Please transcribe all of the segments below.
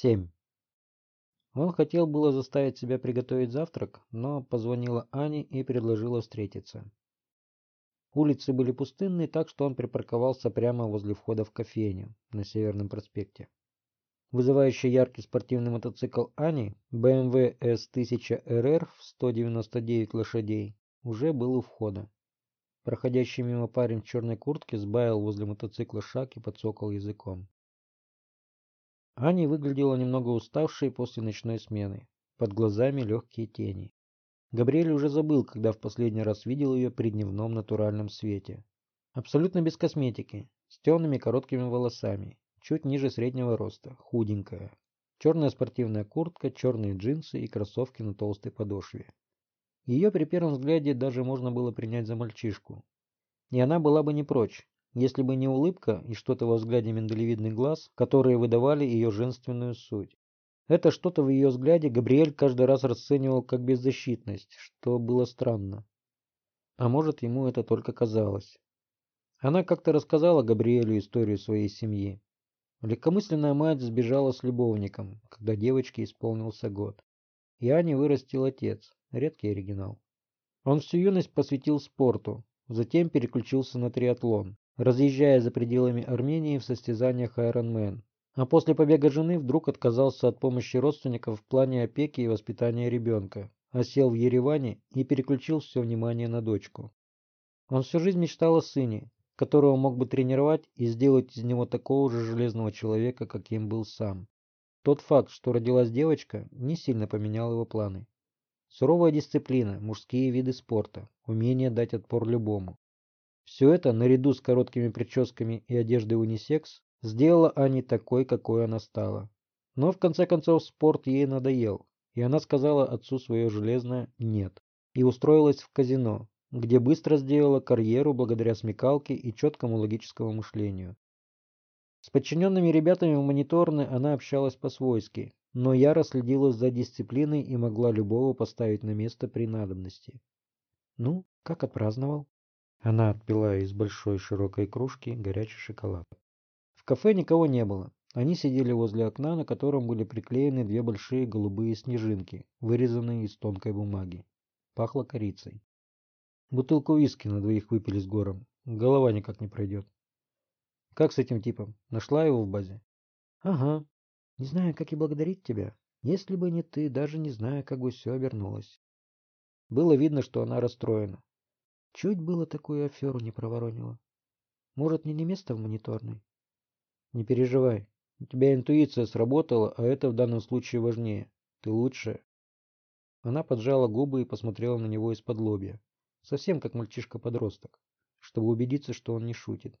Семь. Он хотел было заставить себя приготовить завтрак, но позвонила Ане и предложила встретиться. Улицы были пустынные, так что он припарковался прямо возле входа в кофейню на Северном проспекте. Вызывающий яркий спортивный мотоцикл Ани, BMW S1000RR в 199 лошадей, уже был у входа. Проходящий мимо парень в черной куртке сбавил возле мотоцикла шаг и подсокал языком. Аня выглядела немного уставшей после ночной смены. Под глазами легкие тени. Габриэль уже забыл, когда в последний раз видел ее при дневном натуральном свете. Абсолютно без косметики, с темными короткими волосами, чуть ниже среднего роста, худенькая. Черная спортивная куртка, черные джинсы и кроссовки на толстой подошве. Ее при первом взгляде даже можно было принять за мальчишку. И она была бы не прочь, если бы не улыбка и что-то во взгляде миндалевидных глаз, которые выдавали ее женственную суть. Это что-то в ее взгляде Габриэль каждый раз расценивал как беззащитность, что было странно. А может, ему это только казалось. Она как-то рассказала Габриэлю историю своей семьи. Легкомысленная мать сбежала с любовником, когда девочке исполнился год. И Ане вырастил отец, редкий оригинал. Он всю юность посвятил спорту, затем переключился на триатлон, разъезжая за пределами Армении в состязаниях Ironman. А после побега жены вдруг отказался от помощи родственников в плане опеки и воспитания ребенка, осел в Ереване и переключил все внимание на дочку. Он всю жизнь мечтал о сыне, которого мог бы тренировать и сделать из него такого же железного человека, каким был сам. Тот факт, что родилась девочка, не сильно поменял его планы. Суровая дисциплина, мужские виды спорта, умение дать отпор любому. Все это, наряду с короткими прическами и одеждой унисекс, сделало Ани такой, какой она стала. Но в конце концов спорт ей надоел, и она сказала отцу свое железное «нет» и устроилась в казино, где быстро сделала карьеру благодаря смекалке и четкому логическому мышлению. С подчиненными ребятами в мониторной она общалась по-свойски, но яро следила за дисциплиной и могла любого поставить на место при надобности. «Ну, как отпраздновал?» Она отпила из большой широкой кружки горячий шоколад. В кафе никого не было. Они сидели возле окна, на котором были приклеены две большие голубые снежинки, вырезанные из тонкой бумаги. Пахло корицей. Бутылку виски на двоих выпили с гором. Голова никак не пройдет. Как с этим типом? Нашла его в базе? Ага. Не знаю, как и благодарить тебя. Если бы не ты, даже не знаю, как бы все обернулось. Было видно, что она расстроена. Чуть было такую аферу не проворонила. Может, мне не место в мониторной? Не переживай. У тебя интуиция сработала, а это в данном случае важнее. Ты лучшая. Она поджала губы и посмотрела на него из-под лобья. Совсем как мальчишка-подросток, чтобы убедиться, что он не шутит.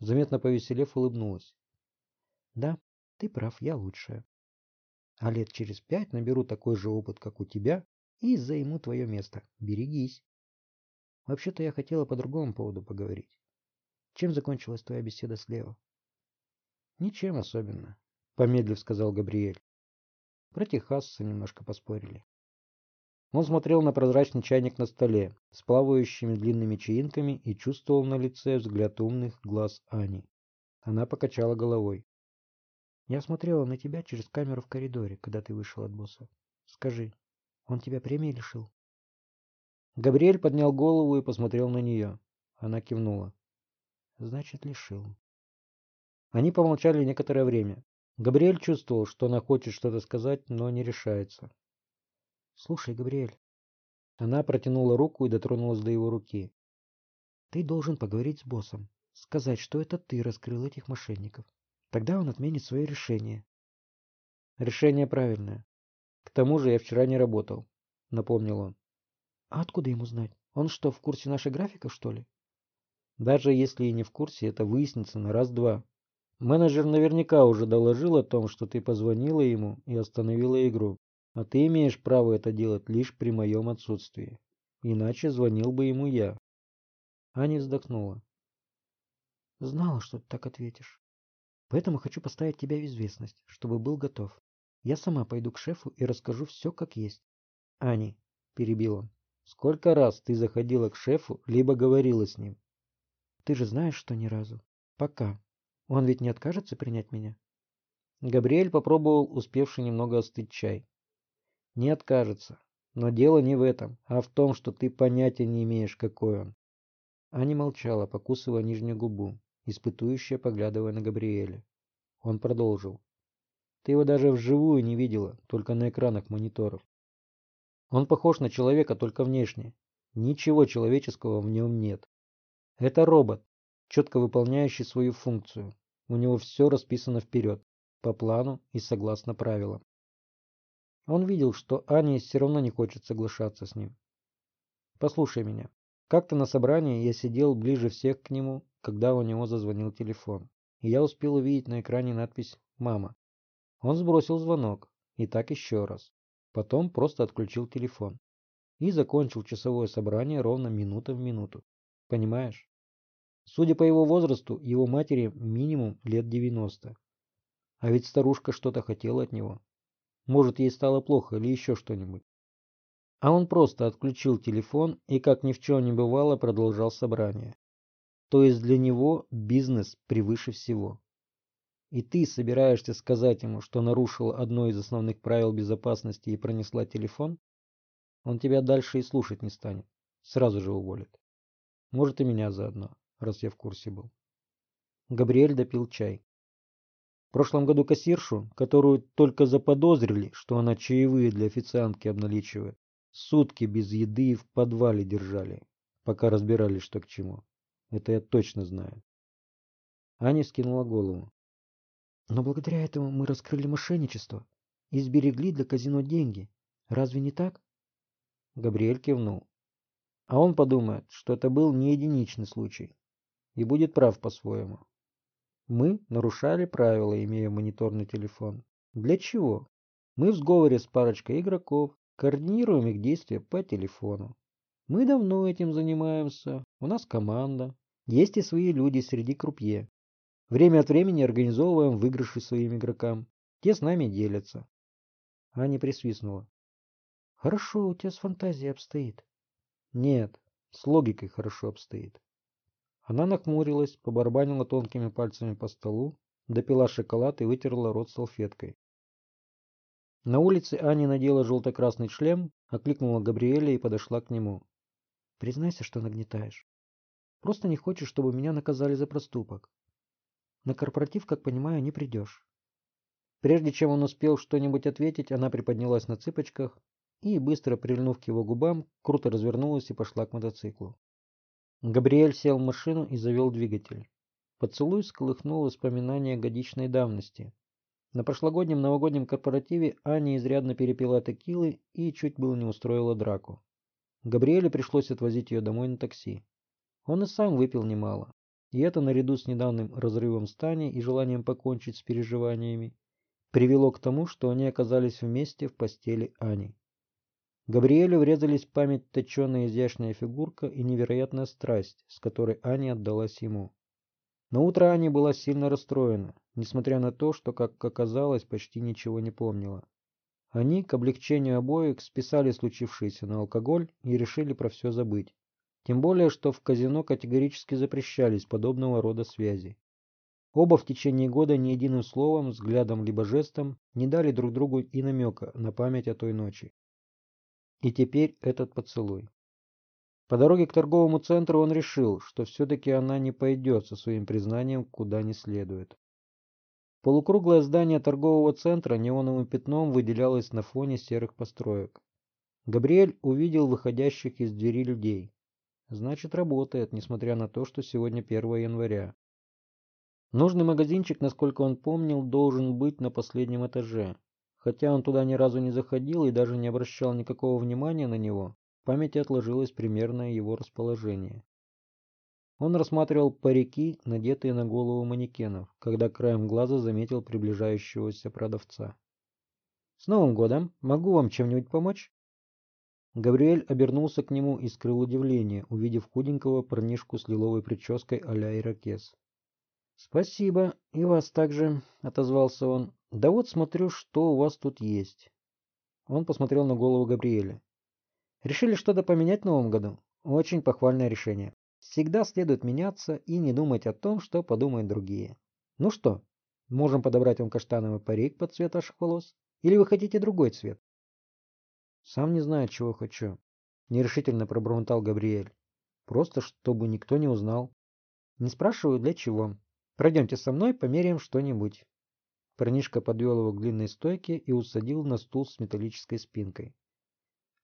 Заметно повеселев, улыбнулась. Да, ты прав, я лучшая. А лет через пять наберу такой же опыт, как у тебя, и займу твое место. Берегись. Вообще-то я хотела по другому поводу поговорить. Чем закончилась твоя беседа с Лео? Ничем особенно, помедлив сказал Габриэль. Про Техасса немножко поспорили. Он смотрел на прозрачный чайник на столе с плавающими длинными чаинками и чувствовал на лице взгляд умных глаз Ани. Она покачала головой. Я смотрела на тебя через камеру в коридоре, когда ты вышел от босса. Скажи, он тебя премии лишил? Габриэль поднял голову и посмотрел на нее. Она кивнула. Значит, лишил. Они помолчали некоторое время. Габриэль чувствовал, что она хочет что-то сказать, но не решается. Слушай, Габриэль. Она протянула руку и дотронулась до его руки. Ты должен поговорить с боссом. Сказать, что это ты раскрыл этих мошенников. Тогда он отменит свое решение. Решение правильное. К тому же я вчера не работал, напомнил он. А откуда ему знать? Он что, в курсе наших графиков, что ли? Даже если и не в курсе, это выяснится на раз-два. Менеджер наверняка уже доложил о том, что ты позвонила ему и остановила игру. А ты имеешь право это делать лишь при моем отсутствии. Иначе звонил бы ему я. Аня вздохнула. Знала, что ты так ответишь. Поэтому хочу поставить тебя в известность, чтобы был готов. Я сама пойду к шефу и расскажу все как есть. Ани, перебил он, Сколько раз ты заходила к шефу, либо говорила с ним? Ты же знаешь, что ни разу. Пока. Он ведь не откажется принять меня? Габриэль попробовал успевший немного остыть чай. Не откажется. Но дело не в этом, а в том, что ты понятия не имеешь, какой он. Аня молчала, покусывая нижнюю губу, испытующая, поглядывая на Габриэля. Он продолжил. Ты его даже вживую не видела, только на экранах мониторов. Он похож на человека только внешне. Ничего человеческого в нем нет. Это робот, четко выполняющий свою функцию. У него все расписано вперед, по плану и согласно правилам. Он видел, что Ане все равно не хочет соглашаться с ним. Послушай меня. Как-то на собрании я сидел ближе всех к нему, когда у него зазвонил телефон. И я успел увидеть на экране надпись «Мама». Он сбросил звонок. И так еще раз. Потом просто отключил телефон. И закончил часовое собрание ровно минута в минуту. Понимаешь? Судя по его возрасту, его матери минимум лет 90. А ведь старушка что-то хотела от него. Может, ей стало плохо или еще что-нибудь. А он просто отключил телефон и, как ни в чем не бывало, продолжал собрание. То есть для него бизнес превыше всего. И ты собираешься сказать ему, что нарушила одно из основных правил безопасности и пронесла телефон? Он тебя дальше и слушать не станет. Сразу же уволит. Может и меня заодно, раз я в курсе был. Габриэль допил чай. В прошлом году кассиршу, которую только заподозрили, что она чаевые для официантки обналичивает, сутки без еды в подвале держали, пока разбирались, что к чему. Это я точно знаю. Аня скинула голову. Но благодаря этому мы раскрыли мошенничество и сберегли для казино деньги. Разве не так? Габриэль кивнул. А он подумает, что это был не единичный случай. И будет прав по-своему. Мы нарушали правила, имея мониторный телефон. Для чего? Мы в сговоре с парочкой игроков координируем их действия по телефону. Мы давно этим занимаемся. У нас команда. Есть и свои люди среди крупье. Время от времени организовываем выигрыши своим игрокам. Те с нами делятся. Аня присвистнула. Хорошо, у тебя с фантазией обстоит. Нет, с логикой хорошо обстоит. Она нахмурилась, побарабанила тонкими пальцами по столу, допила шоколад и вытерла рот салфеткой. На улице Аня надела желто-красный шлем, окликнула Габриэля и подошла к нему. Признайся, что нагнетаешь. Просто не хочешь, чтобы меня наказали за проступок. На корпоратив, как понимаю, не придешь. Прежде чем он успел что-нибудь ответить, она приподнялась на цыпочках и, быстро прильнув к его губам, круто развернулась и пошла к мотоциклу. Габриэль сел в машину и завел двигатель. Поцелуй сколыхнул воспоминания годичной давности. На прошлогоднем новогоднем корпоративе Аня изрядно перепила текилы и чуть было не устроила драку. Габриэле пришлось отвозить ее домой на такси. Он и сам выпил немало. И это, наряду с недавним разрывом с Таней и желанием покончить с переживаниями, привело к тому, что они оказались вместе в постели Ани. Габриэлю врезались в память точеная изящная фигурка и невероятная страсть, с которой Аня отдалась ему. На утро Аня была сильно расстроена, несмотря на то, что, как оказалось, почти ничего не помнила. Они, к облегчению обоих, списали случившееся на алкоголь и решили про все забыть. Тем более, что в казино категорически запрещались подобного рода связи. Оба в течение года ни единым словом, взглядом либо жестом не дали друг другу и намека на память о той ночи. И теперь этот поцелуй. По дороге к торговому центру он решил, что все-таки она не пойдет со своим признанием куда не следует. Полукруглое здание торгового центра неоновым пятном выделялось на фоне серых построек. Габриэль увидел выходящих из двери людей. Значит, работает, несмотря на то, что сегодня 1 января. Нужный магазинчик, насколько он помнил, должен быть на последнем этаже. Хотя он туда ни разу не заходил и даже не обращал никакого внимания на него, в памяти отложилось примерное его расположение. Он рассматривал парики, надетые на голову манекенов, когда краем глаза заметил приближающегося продавца. «С Новым годом! Могу вам чем-нибудь помочь?» Габриэль обернулся к нему и скрыл удивление, увидев худенького парнишку с лиловой прической а-ля ирокез. «Спасибо, и вас также», — отозвался он. «Да вот смотрю, что у вас тут есть». Он посмотрел на голову Габриэля. «Решили что-то поменять в новом году? Очень похвальное решение. Всегда следует меняться и не думать о том, что подумают другие. Ну что, Можем подобрать вам каштановый парик под цвет ваших волос. Или вы хотите другой цвет? Сам не знаю, чего хочу. Нерешительно пробормотал Габриэль. Просто, чтобы никто не узнал. Не спрашиваю, для чего. Пройдемте со мной, померяем что-нибудь. Парнишка подвел его к длинной стойке и усадил на стул с металлической спинкой.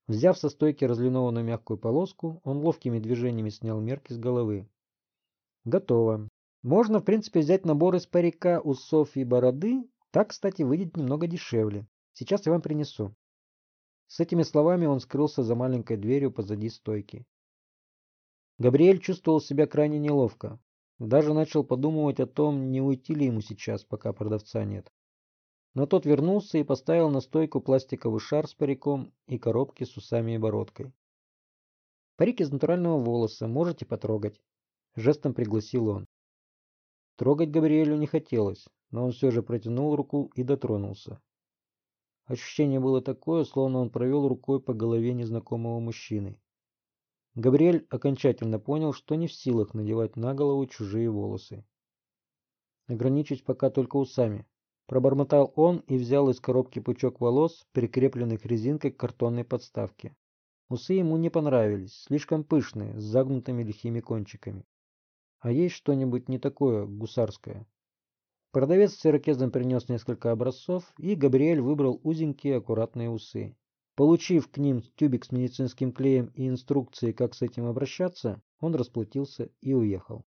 Взяв со стойки разлинованную мягкую полоску, он ловкими движениями снял мерки с головы. Готово. Можно, в принципе, взять набор из парика, усов и бороды. Так, кстати, выйдет немного дешевле. Сейчас я вам принесу. С этими словами он скрылся за маленькой дверью позади стойки. Габриэль чувствовал себя крайне неловко. Даже начал подумывать о том, не уйти ли ему сейчас, пока продавца нет. Но тот вернулся и поставил на стойку пластиковый шар с париком и коробки с усами и бородкой. «Парик из натурального волоса, можете потрогать», — жестом пригласил он. Трогать Габриэлю не хотелось, но он все же протянул руку и дотронулся. Ощущение было такое, словно он провел рукой по голове незнакомого мужчины. Габриэль окончательно понял, что не в силах надевать на голову чужие волосы. Ограничить пока только усами. Пробормотал он и взял из коробки пучок волос, прикрепленных резинкой к картонной подставке. Усы ему не понравились, слишком пышные, с загнутыми лихими кончиками. А есть что-нибудь не такое гусарское? Продавец с ирокезом принес несколько образцов, и Габриэль выбрал узенькие аккуратные усы. Получив к ним тюбик с медицинским клеем и инструкции, как с этим обращаться, он расплатился и уехал.